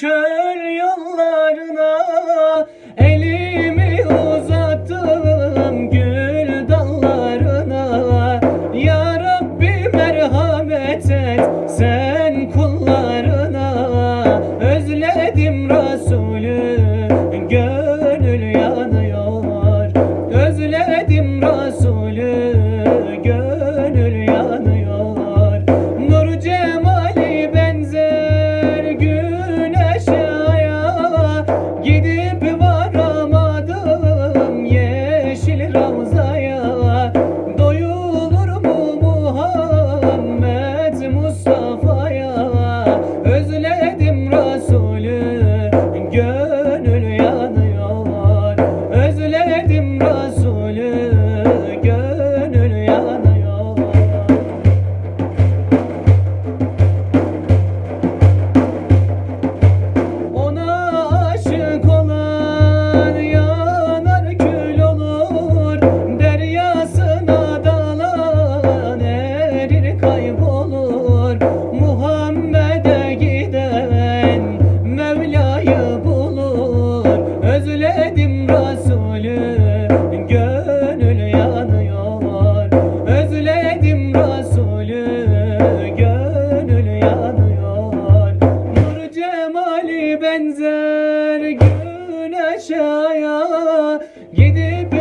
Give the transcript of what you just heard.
çöl yollarına. Elimi uzattım gül dallarına. Ya Rabbi merhamet et sen kullarına. Özledim Resulü gönül yanıyor. Özledim Resulü gönül Özledim Resulü yanıyor. Ona aşık olan yanar kül olur Deryasına dalan erir kaybolur Resulü gönül yanıyor. Özledim Resulü gönül yanıyor. Nur cemali benzer güneşe aya Gidip